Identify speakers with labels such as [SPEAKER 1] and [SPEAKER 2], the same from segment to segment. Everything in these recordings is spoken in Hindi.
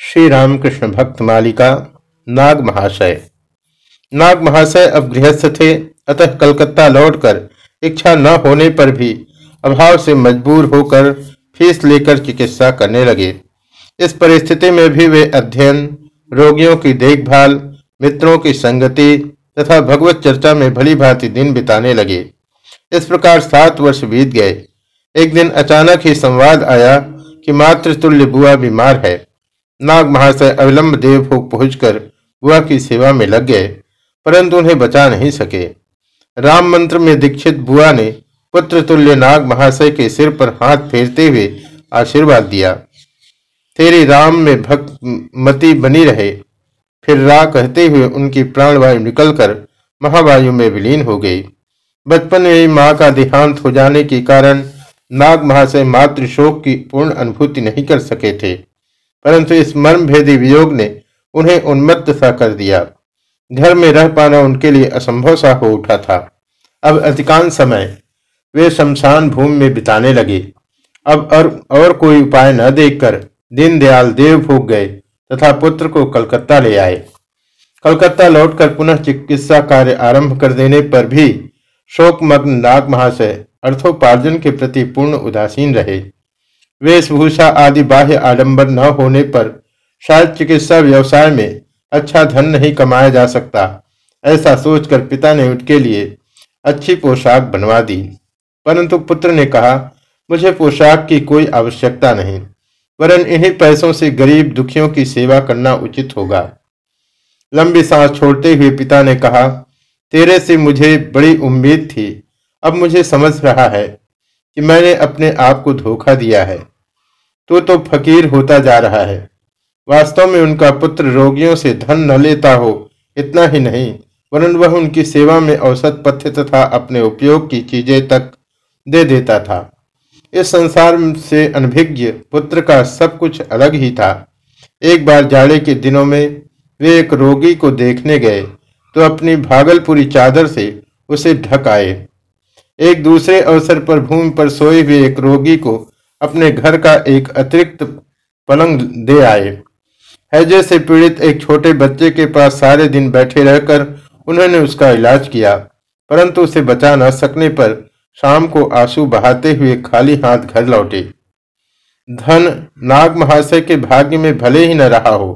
[SPEAKER 1] श्री रामकृष्ण भक्त मालिका नाग महाशय नाग महाशय अब गृहस्थ थे, अतः कलकत्ता लौटकर इच्छा न होने पर भी अभाव से मजबूर होकर फ़ीस लेकर चिकित्सा करने लगे। इस परिस्थिति में भी वे अध्ययन, रोगियों की देखभाल, मित्रों की संगति तथा भगवत चर्चा में भली भांति दिन बिताने लगे। इस प्रकार सात वर्ष बीत गए। एक दिन अचानक ही संवाद आया कि मातृतुल्य बुआ बीमार है। नाग महाशय अविलंब देवभोग पहुंचकर बुआ की सेवा में लग गए, परंतु उन्हें बचा नहीं सके। राम मंत्र में दीक्षित बुआ ने पुत्र तुल्य नाग महाशय के सिर पर हाथ फेरते हुए आशीर्वाद दिया। तेरी राम में भक्त मती बनी रहे, फिर रा कहते हुए उनकी प्राणवायु निकलकर महावायु में विलीन हो गई। बचपन में माँ का देहांत हो जाने के कारण नाग महाशय मातृ शोक की पूर्ण अनुभूति नहीं कर सके थे। परंतु इस मर्म भेदी वियोग ने उन्हें उन्मत्त सा कर दिया। घर में रह पाना उनके लिए असंभव सा हो उठा था। अब अधिकांश समय वे शमशान भूमि में बिताने लगे। अब और, और कोई उपाय न देखकर दीनदयाल देव भूग गए तथा पुत्र को कलकत्ता ले आए। कलकत्ता लौटकर पुनः चिकित्सा कार्य आरंभ कर देने पर भी शोकमग्न नाग महाशय अर्थोपार्जन के प्रति पूर्ण उदासीन रहे। वेशभूषा आदि बाह्य आडंबर न होने पर शायद चिकित्सा व्यवसाय में अच्छा धन नहीं कमाया जा सकता। ऐसा सोचकर पिता ने उनके लिए अच्छी पोशाक बनवा दी। परंतु पुत्र ने कहा, मुझे पोशाक की कोई आवश्यकता नहीं, वरन इन्हीं पैसों से गरीब दुखियों की सेवा करना उचित होगा। लंबी सांस छोड़ते हुए पिता ने कहा, तेरे से मुझे बड़ी उम्मीद थी। अब मुझे समझ रहा है कि मैंने अपने आप को धोखा दिया है। तू तो फकीर होता जा रहा है। वास्तव में उनका पुत्र रोगियों से धन न लेता हो, इतना ही नहीं, वरन वह उनकी सेवा में औसत पथ्य तथा अपने उपयोग की चीज़ें तक दे देता था। इस संसार से अनभिज्ञ पुत्र का सब कुछ अलग ही था। एक बार जाड़े के दिनों में वे एक रोगी को देखने गए तो अपनी भागलपुरी चादर से उसे ढक आए। एक दूसरे अवसर पर भूमि पर सोए हुए एक रोगी को अपने घर का एक अतिरिक्त पलंग दे आए। हैजे से पीड़ित एक छोटे बच्चे के पास सारे दिन बैठे रहकर उन्होंने उसका इलाज किया, परंतु उसे बचा न सकने पर शाम को आँसू बहाते हुए खाली हाथ घर लौटे। धन नाग महाशय के भाग्य में भले ही न रहा हो,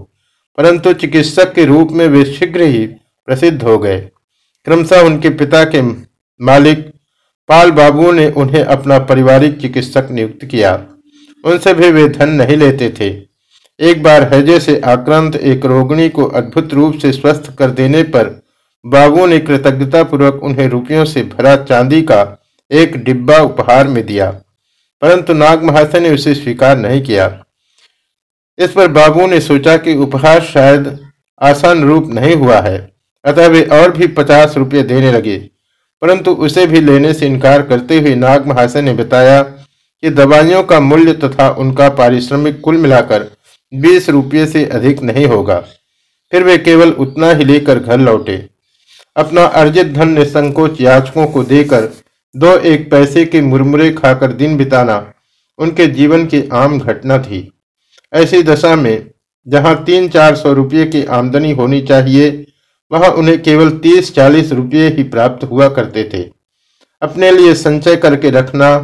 [SPEAKER 1] परंतु चिकित्सक के रूप में वे शीघ्र ही प्रसिद्ध हो गए। क्रमशः उनके पिता के मालिक पाल बाबू ने उन्हें अपना पारिवारिक चिकित्सक नियुक्त किया। उनसे भी वे धन नहीं लेते थे। एक बार हैजे से आक्रांत एक रोगिणी को अद्भुत रूप से स्वस्थ कर देने पर बाबू ने कृतज्ञता पूर्वक उन्हें रुपयों से भरा चांदी का एक डिब्बा उपहार में दिया, परंतु नाग महाशय ने उसे स्वीकार नहीं किया। इस पर बाबू ने सोचा कि उपहार शायद आसान रूप नहीं हुआ है, अतः वे और भी पचास रुपये देने लगे। परंतु उसे भी लेने से इनकार करते हुए नाग महाशय ने बताया कि दवाइयों का मूल्य तथा उनका पारिश्रमिक कुल मिलाकर बीस रुपये से अधिक नहीं होगा। फिर वे केवल उतना ही लेकर घर लौटे। अपना अर्जित धन निसंकोच याचकों को देकर दो एक पैसे के मुरमुरे खाकर दिन बिताना उनके जीवन की आम घटना थी। ऐसी दशा में जहाँ तीन चार सौ रुपये की आमदनी होनी चाहिए वहाँ उन्हें केवल तीस चालीस रुपये ही प्राप्त हुआ करते थे। अपने लिए संचय करके रखना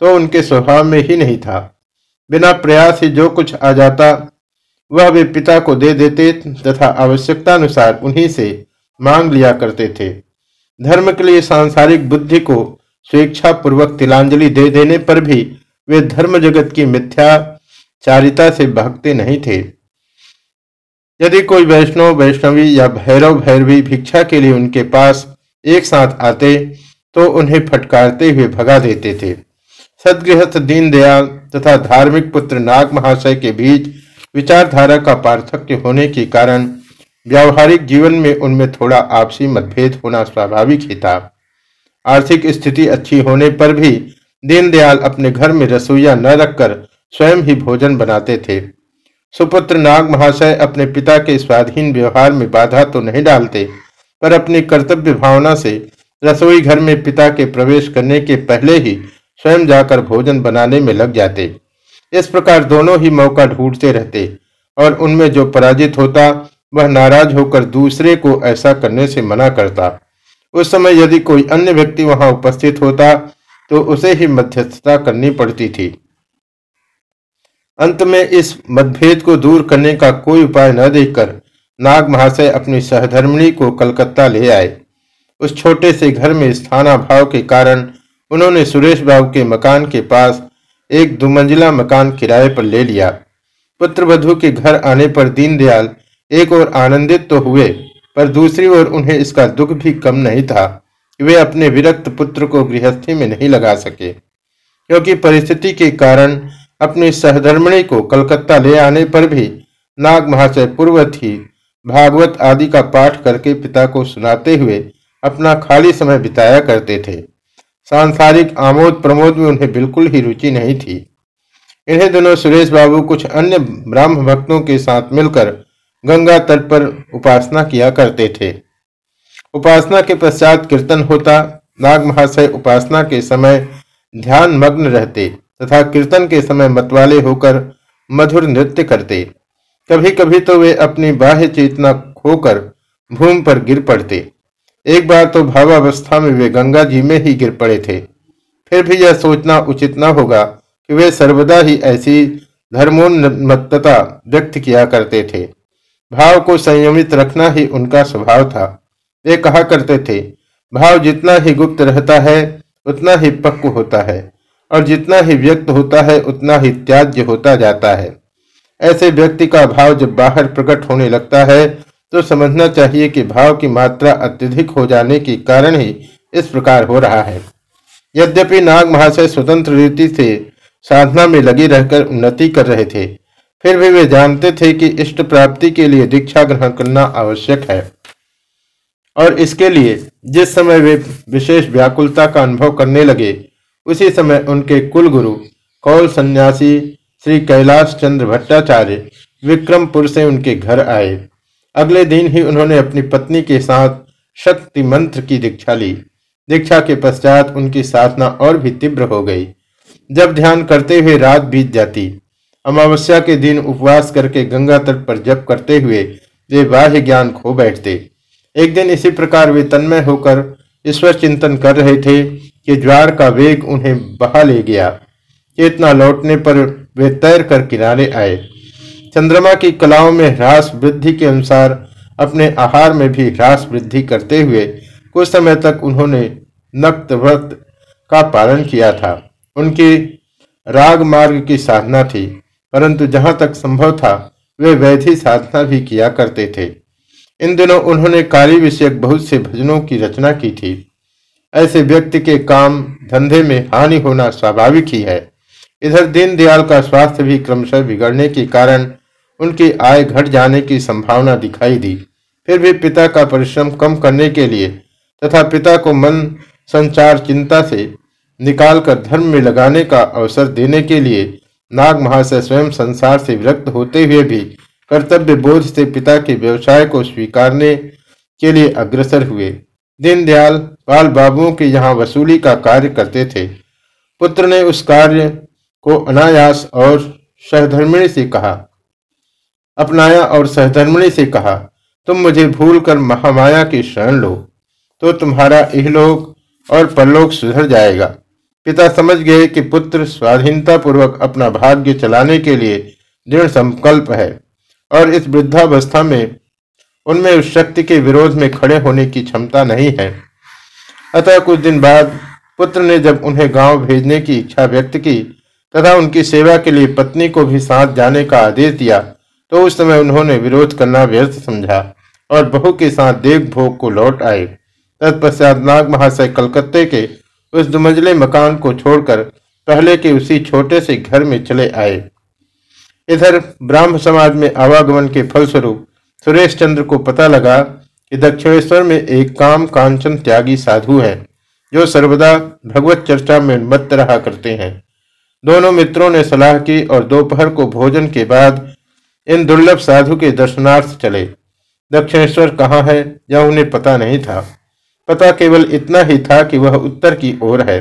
[SPEAKER 1] तो उनके स्वभाव में ही नहीं था। बिना प्रयास ही जो कुछ आ जाता, वह वे पिता को दे देते तथा आवश्यकता अनुसार उन्हीं से मांग लिया करते थे। धर्म के लिए सांसारिक बुद्धि को स्वेच्छा पूर्वक तिलांजलि दे देने पर भी वे धर्म जगत की मिथ्याचारिता से भागते नहीं थे। यदि कोई वैष्णव, वैष्णवी या भैरव, भैरवी भिक्षा के लिए उनके पास एक साथ आते तो उन्हें फटकारते हुए भगा देते थे। सदगृहस्थ दीनदयाल तथा धार्मिक पुत्र नाग महाशय के बीच विचारधारा का पार्थक्य होने के कारण व्यावहारिक जीवन में उनमें थोड़ा आपसी मतभेद होना स्वाभाविक ही था। आर्थिक स्थिति अच्छी होने पर भी दीनदयाल अपने घर में रसोईया न रखकर स्वयं ही भोजन बनाते थे। सुपुत्र नाग महाशय अपने पिता के स्वाधीन व्यवहार में बाधा तो नहीं डालते, पर अपनी कर्तव्य भावना से रसोई घर में पिता के प्रवेश करने के पहले ही स्वयं जाकर भोजन बनाने में लग जाते। इस प्रकार दोनों ही मौका ढूंढते रहते और उनमें जो पराजित होता, वह नाराज़ होकर दूसरे को ऐसा करने से मना करता। उस समय यदि कोई अन्य व्यक्ति वहाँ उपस्थित होता तो उसे ही मध्यस्थता करनी पड़ती थी। अंत में इस मतभेद को दूर करने का कोई उपाय न देखकर नाग महाशय अपनी सहधर्मिणी को कलकत्ता ले आए। उस छोटे से घर में स्थानाभाव के कारण उन्होंने सुरेश बाबू के मकान के पास एक दुमंजिला मकान किराए पर ले लिया। पुत्र के घर आने पर दीनदयाल एक और आनंदित तो हुए, पर दूसरी ओर उन्हें इसका दुख भी कम नहीं था कि वे अपने विरक्त पुत्र को गृहस्थी में नहीं लगा सके, क्योंकि परिस्थिति के कारण अपनी सहधर्मणी को कलकत्ता ले आने पर भी नाग महाशय पूर्वत ही भागवत आदि का पाठ करके पिता को सुनाते हुए अपना खाली समय बिताया करते थे। सांसारिक आमोद प्रमोद में उन्हें बिल्कुल ही रुचि नहीं थी। इन्हें दोनों सुरेश बाबू, कुछ अन्य ब्राह्म भक्तों के साथ मिलकर गंगा तट पर उपासना किया करते थे। उपासना के पश्चात कीर्तन होता, नाग महाशय उपासना के समय ध्यान मग्न रहते। तथा कीर्तन के समय मतवाले होकर मधुर नृत्य करते। कभी कभी तो वे अपनी बाह्य चेतना खोकर भूमि पर गिर पड़ते। एक बार तो भावावस्था में वे गंगा जी में ही गिर पड़े थे। फिर भी यह सोचना उचित न होगा कि वे सर्वदा ही ऐसी धर्मोन्मत्तता व्यक्त किया करते थे। भाव को संयमित रखना ही उनका स्वभाव था। वे कहा करते थे, भाव जितना ही गुप्त रहता है, उतना ही पक्व होता है। और जितना ही व्यक्त होता है, उतना ही त्याज्य होता जाता है। ऐसे व्यक्ति का भाव जब बाहर प्रकट होने लगता है तो समझना चाहिए कि भाव की मात्रा अत्यधिक हो जाने के कारण ही इस प्रकार हो रहा है। यद्यपि नाग महाशय स्वतंत्र रीति से साधना में लगी रहकर उन्नति कर रहे थे, फिर भी वे जानते थे कि इष्ट प्राप्ति के लिए दीक्षा ग्रहण करना आवश्यक है। और इसके लिए जिस समय वे विशेष व्याकुलता का अनुभव करने लगे उसी समय उनके कुल गुरु कौल सन्यासी श्री कैलाश चंद्र भट्टाचार्य विक्रमपुर से उनके घर आए। अगले दिन ही उन्होंने अपनी पत्नी के साथ शक्ति मंत्र की दीक्षा ली। दीक्षा के पश्चात उनकी साधना और भी तीव्र हो गई। जब ध्यान करते हुए रात बीत जाती, अमावस्या के दिन उपवास करके गंगा तट पर जप करते हुए वे बाह्य ज्ञान खो बैठते। एक दिन इसी प्रकार वे तन्मय होकर ईश्वर चिंतन कर रहे थे कि ज्वार का वेग उन्हें बहा ले गया। चेतना लौटने पर वे तैर कर किनारे आए। चंद्रमा की कलाओं में ह्रास वृद्धि के अनुसार, अपने आहार में भी ह्रास वृद्धि करते हुए, कुछ समय तक उन्होंने नक्त व्रत का पालन किया था। उनकी राग मार्ग की साधना थी, परंतु जहाँ तक संभव था, वे वैधि साधना भी किया करते थे। इन दिनों उन्होंने कार्य विषयक बहुत से भजनों की रचना की थी। ऐसे व्यक्ति के काम धंधे में हानि होना स्वाभाविक ही है। इधर दीनदयाल का स्वास्थ्य भी क्रमशः बिगड़ने के कारण उनकी आय घट जाने की संभावना दिखाई दी। फिर भी पिता का परिश्रम कम करने के लिए तथा पिता को मन संचार चिंता से निकालकर धर्म में लगाने का अवसर देने के लिए नाग महाशय स्वयं संसार से विरक्त होते हुए भी कर्तव्य बोध से पिता के व्यवसाय को स्वीकारने के लिए अग्रसर हुए। दीनदयाल बाल बाबुओं के यहाँ वसूली का कार्य करते थे। पुत्र ने उस कार्य को अनायास और सहधर्मिणी से कहा। अपनाया और सहधर्मणी से कहा, तुम मुझे भूल कर महामाया की शरण लो तो तुम्हारा इहलोक और परलोक सुधर जाएगा। पिता समझ गए कि पुत्र स्वाधीनता पूर्वक अपना भाग्य चलाने के लिए दृढ़ संकल्प है और इस वृद्धावस्था में उनमें उस शक्ति के विरोध में खड़े होने की क्षमता नहीं है। अतः कुछ दिन बाद पुत्र ने जब उन्हें गाँव भेजने की इच्छा व्यक्त की तथा उनकी सेवा के लिए पत्नी को भी साथ जाने का आदेश दिया तो उस समय उन्होंने विरोध करना व्यर्थ समझा और बहू के साथ देख भोग को लौट आए। तत्पश्चात नाग महाशय कलकत्ते के उस दुमंजले मकान को छोड़कर पहले के उसी छोटे से घर में चले आए। इधर ब्राह्म समाज में आवागमन के फलस्वरूप सुरेश चंद्र को पता लगा कि दक्षिणेश्वर में एक काम कांचन त्यागी साधु है, जो सर्वदा भगवत चर्चा में मत रहा करते हैं। दोनों मित्रों ने सलाह की और दोपहर को भोजन के बाद इन दुर्लभ साधु के दर्शनार्थ चले। दक्षिणेश्वर कहाँ है, यह उन्हें पता नहीं था। पता केवल इतना ही था कि वह उत्तर की ओर है।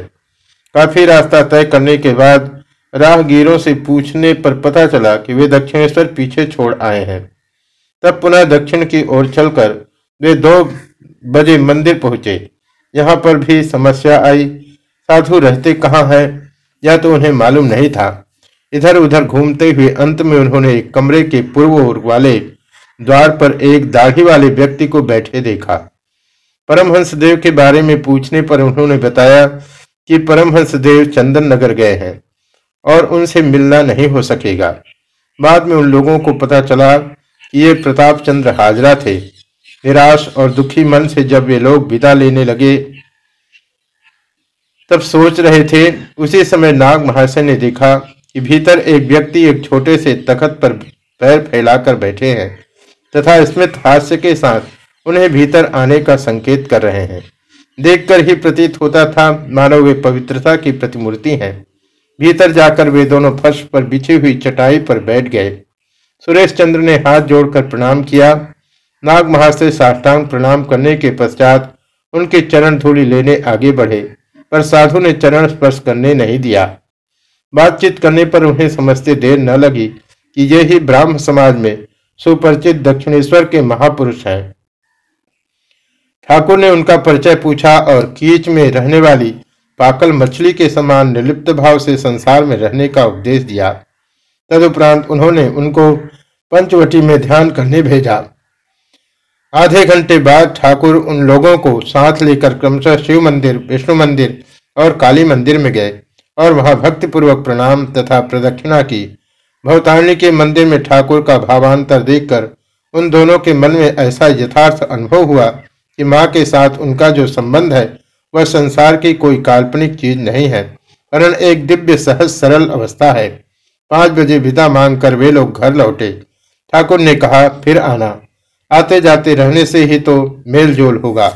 [SPEAKER 1] काफ़ी रास्ता तय करने के बाद राहगीरों से पूछने पर पता चला कि वे दक्षिणेश्वर पीछे छोड़ आए हैं। तब पुनः दक्षिण की ओर चलकर वे दो बजे मंदिर पहुँचे। यहाँ पर भी समस्या आई। साधु रहते कहाँ है या तो उन्हें मालूम नहीं था। इधर उधर घूमते हुए अंत में उन्होंने कमरे के पूर्व ओर वाले द्वार पर एक दाढ़ी वाले व्यक्ति को बैठे देखा। परमहंस देव के बारे में पूछने पर उन्होंने बताया कि परमहंस देव चंदन नगर गए हैं और उनसे मिलना नहीं हो सकेगा। बाद में उन लोगों को पता चला ये प्रताप चंद्र हाजरा थे। निराश और दुखी मन से जब वे लोग विदा लेने लगे, तब सोच रहे थे, उसी समय नाग महाशय ने देखा कि भीतर एक व्यक्ति एक छोटे से तखत पर पैर फैलाकर बैठे हैं तथा स्मित हास्य के साथ उन्हें भीतर आने का संकेत कर रहे हैं। देखकर ही प्रतीत होता था, मानो वे पवित्रता की प्रतिमूर्ति हैं। भीतर जाकर वे दोनों फर्श पर बिछी हुई चटाई पर बैठ गए। सुरेश चंद्र ने हाथ जोड़कर प्रणाम किया। नाग महाशय साष्टांग प्रणाम करने के पश्चात उनके चरण धूलि लेने आगे बढ़े, पर साधु ने चरण स्पर्श करने नहीं दिया। बातचीत करने पर उन्हें समझते देर न लगी कि ये ही ब्राह्म समाज में सुपरिचित दक्षिणेश्वर के महापुरुष हैं। ठाकुर ने उनका परिचय पूछा और कीच में रहने वाली पाकल मछली के समान निर्लिप्त भाव से संसार में रहने का उपदेश दिया। तदुपरांत उन्होंने उनको पंचवटी में ध्यान करने भेजा। आधे घंटे बाद ठाकुर उन लोगों को साथ लेकर क्रमशः शिव मंदिर, विष्णु मंदिर और काली मंदिर में गए और वहाँ भक्तिपूर्वक प्रणाम तथा प्रदक्षिणा की। भवतारिणी के मंदिर में ठाकुर का भावांतर देखकर उन दोनों के मन में ऐसा यथार्थ अनुभव हुआ कि माँ के साथ उनका जो संबंध है, वह संसार की कोई काल्पनिक चीज़ नहीं है, वरन एक दिव्य, सहज, सरल अवस्था है। पाँच बजे विदा मांग कर वे लोग घर लौटे। ठाकुर ने कहा, फिर आना। आते जाते रहने से ही तो मेलजोल होगा।